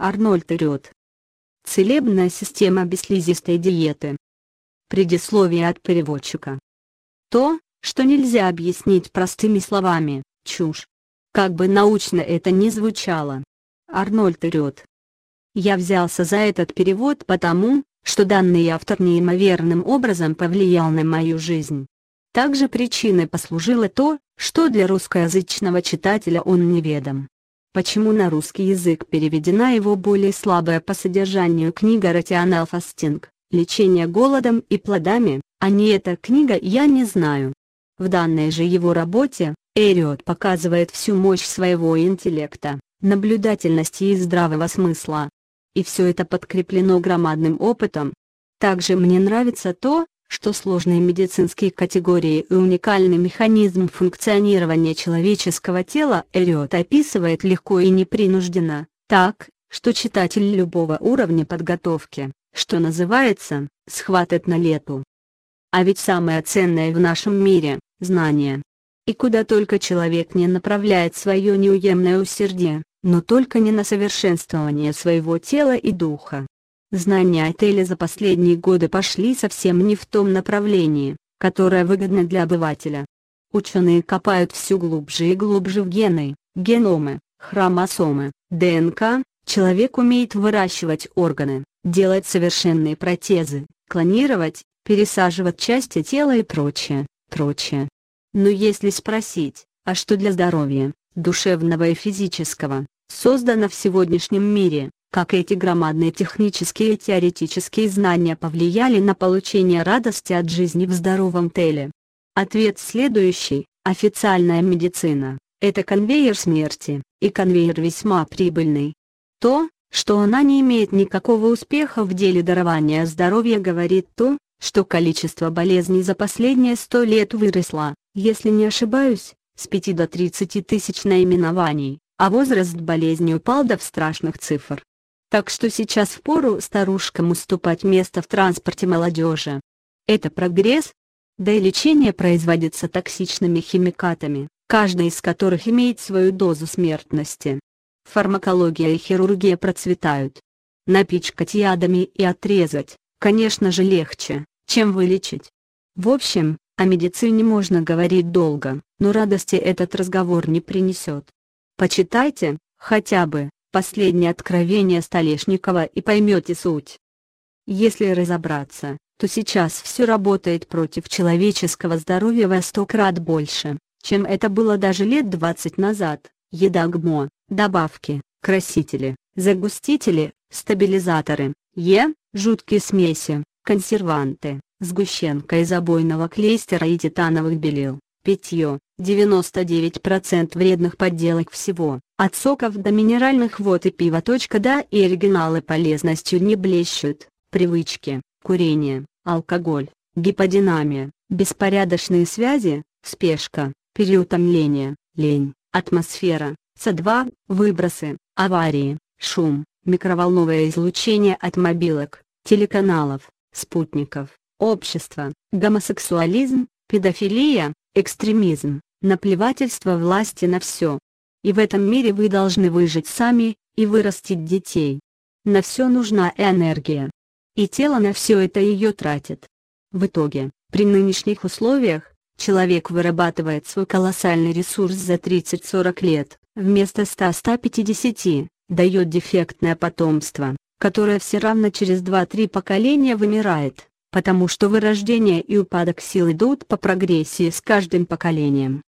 Арнольд Рёд. Целебная система бесслизистой диеты. Предисловие от переводчика. То, что нельзя объяснить простыми словами, чушь. Как бы научно это ни звучало. Арнольд Рёд. Я взялся за этот перевод потому, что данный автор неимоверным образом повлиял на мою жизнь. Также причиной послужило то, что для русскоязычного читателя он неведом. Почему на русский язык переведена его более слабая по содержанию книга Ратианел Фастинг, «Лечение голодом и плодами», а не эта книга я не знаю. В данной же его работе, Эриот показывает всю мощь своего интеллекта, наблюдательности и здравого смысла. И все это подкреплено громадным опытом. Также мне нравится то, что сложные медицинские категории и уникальный механизм функционирования человеческого тела Эриот описывает легко и непринужденно, так, что читатель любого уровня подготовки, что называется, схватит на лету. А ведь самое ценное в нашем мире – знание. И куда только человек не направляет свое неуемное усердие, но только не на совершенствование своего тела и духа. Знания отеля за последние годы пошли совсем не в том направлении, которое выгодно для обывателя. Ученые копают все глубже и глубже в гены, геномы, хромосомы, ДНК, человек умеет выращивать органы, делать совершенные протезы, клонировать, пересаживать части тела и прочее, прочее. Но если спросить, а что для здоровья, душевного и физического, создано в сегодняшнем мире, как эти громадные технические и теоретические знания повлияли на получение радости от жизни в здоровом теле? Ответ следующий. Официальная медицина – это конвейер смерти, и конвейер весьма прибыльный. То, что она не имеет никакого успеха в деле дарования здоровья говорит то, что количество болезней за последние сто лет выросло, если не ошибаюсь, с 5 до 30 тысяч наименований, а возраст болезни упал до страшных цифр. Так что сейчас впору старушкам уступать место в транспорте молодежи. Это прогресс? Да и лечение производится токсичными химикатами, каждый из которых имеет свою дозу смертности. Фармакология и хирургия процветают. Напичкать ядами и отрезать, конечно же легче, чем вылечить. В общем, о медицине можно говорить долго, но радости этот разговор не принесет. Почитайте, хотя бы, Последнее откровение Столешникова и поймете суть. Если разобраться, то сейчас все работает против человеческого здоровья во сто крат больше, чем это было даже лет 20 назад. Еда ГМО, добавки, красители, загустители, стабилизаторы, Е, жуткие смеси, консерванты, сгущенка из обойного клейстера и титановых белил, питье, 99% вредных подделок всего, от соков до минеральных вод и пива. Да и оригиналы полезностью не блещут, привычки, курение, алкоголь, гиподинамия, беспорядочные связи, спешка, переутомление, лень, атмосфера, С2, выбросы, аварии, шум, микроволновое излучение от мобилок, телеканалов, спутников, общество, гомосексуализм, педофилия, экстремизм, наплевательство власти на все. И в этом мире вы должны выжить сами, и вырастить детей. На все нужна энергия. И тело на все это ее тратит. В итоге, при нынешних условиях, человек вырабатывает свой колоссальный ресурс за 30-40 лет, вместо 100-150, дает дефектное потомство, которое все равно через 2-3 поколения вымирает потому что вырождение и упадок сил идут по прогрессии с каждым поколением.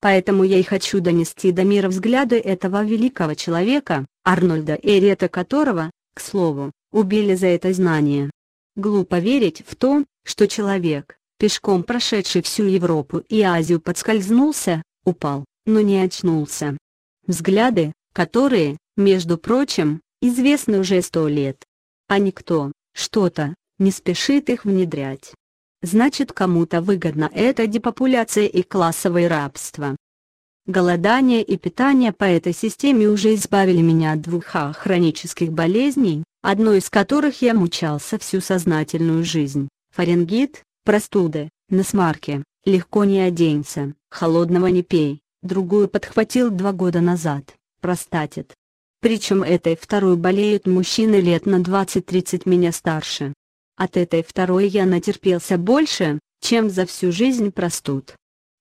Поэтому я и хочу донести до мира взгляды этого великого человека, Арнольда Эрета которого, к слову, убили за это знание. Глупо верить в то, что человек, пешком прошедший всю Европу и Азию подскользнулся, упал, но не очнулся. Взгляды, которые, между прочим, известны уже сто лет. А никто, что-то, не спешит их внедрять. Значит кому-то выгодна эта депопуляция и классовое рабство. Голодание и питание по этой системе уже избавили меня от двух хронических болезней, одной из которых я мучался всю сознательную жизнь, фарингит, простуды, насмарки, легко не оденься, холодного не пей, другую подхватил два года назад, простатит. Причем этой второй болеют мужчины лет на 20-30 меня старше. От этой второй я натерпелся больше, чем за всю жизнь простуд.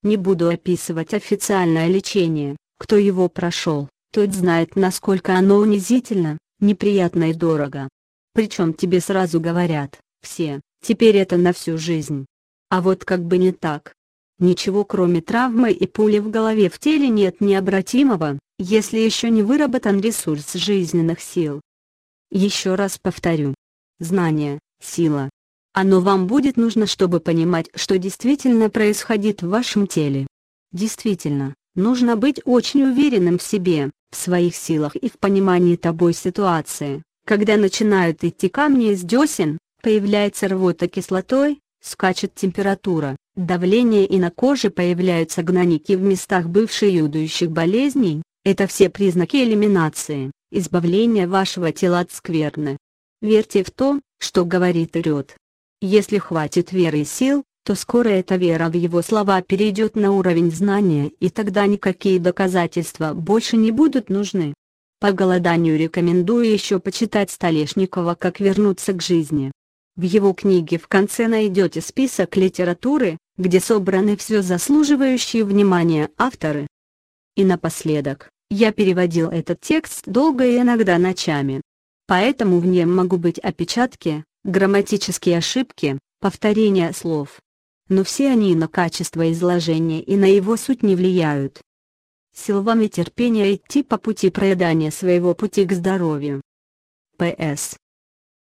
Не буду описывать официальное лечение, кто его прошел, тот знает насколько оно унизительно, неприятно и дорого. Причем тебе сразу говорят, все, теперь это на всю жизнь. А вот как бы не так. Ничего кроме травмы и пули в голове в теле нет необратимого, если еще не выработан ресурс жизненных сил. Еще раз повторю. Знание, сила. Оно вам будет нужно, чтобы понимать, что действительно происходит в вашем теле. Действительно, нужно быть очень уверенным в себе, в своих силах и в понимании тобой ситуации. Когда начинают идти камни из десен, появляется рвота кислотой, скачет температура, давление и на коже появляются гнойники в местах бывших юдующих болезней, это все признаки элиминации, избавления вашего тела от скверны. Верьте в то, что говорит Рёд. Если хватит веры и сил, то скоро эта вера в его слова перейдет на уровень знания и тогда никакие доказательства больше не будут нужны. По голоданию рекомендую еще почитать Столешникова «Как вернуться к жизни». В его книге в конце найдете список литературы, где собраны все заслуживающие внимания авторы. И напоследок, я переводил этот текст долго и иногда ночами. Поэтому в нем могут быть опечатки, грамматические ошибки, повторения слов. Но все они на качество изложения и на его суть не влияют. Силвами терпения идти по пути проедания своего пути к здоровью. П.С.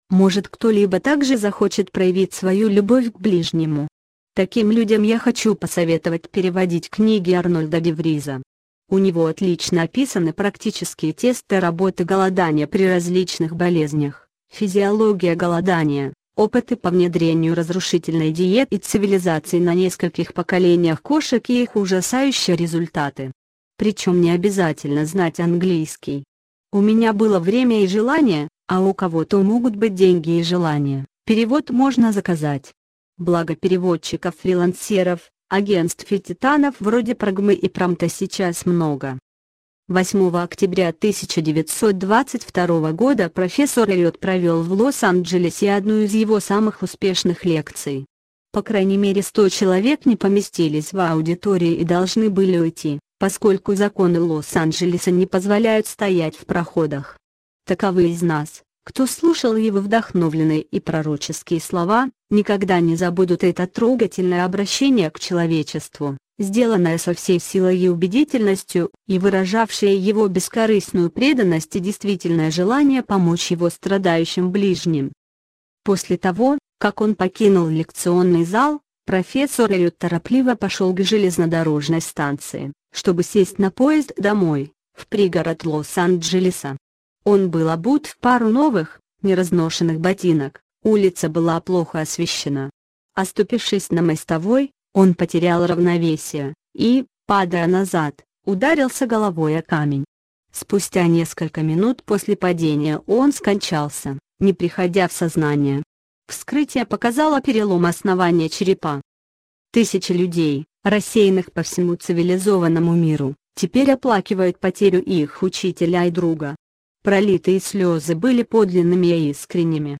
Может кто-либо также захочет проявить свою любовь к ближнему. Таким людям я хочу посоветовать переводить книги Арнольда Девриза. У него отлично описаны практические тесты работы голодания при различных болезнях, физиология голодания, опыты по внедрению разрушительной диеты и цивилизации на нескольких поколениях кошек и их ужасающие результаты. Причем не обязательно знать английский. У меня было время и желание, а у кого-то могут быть деньги и желания, перевод можно заказать. Благо переводчиков-фрилансеров, агентств и титанов вроде Прагмы и Промта сейчас много. 8 октября 1922 года профессор Эллиот провел в Лос-Анджелесе одну из его самых успешных лекций. По крайней мере 100 человек не поместились в аудитории и должны были уйти, поскольку законы Лос-Анджелеса не позволяют стоять в проходах. Таковы из нас, кто слушал его вдохновленные и пророческие слова, никогда не забудут это трогательное обращение к человечеству, сделанное со всей силой и убедительностью, и выражавшее его бескорыстную преданность и действительное желание помочь его страдающим ближним. После того, как он покинул лекционный зал, профессор Эллиот торопливо пошел к железнодорожной станции, чтобы сесть на поезд домой, в пригород Лос-Анджелеса. Он был обут в пару новых, неразношенных ботинок, улица была плохо освещена. Оступившись на мостовой, он потерял равновесие, и, падая назад, ударился головой о камень. Спустя несколько минут после падения он скончался, не приходя в сознание. Вскрытие показало перелом основания черепа. Тысячи людей, рассеянных по всему цивилизованному миру, теперь оплакивают потерю их учителя и друга. Пролитые слезы были подлинными и искренними.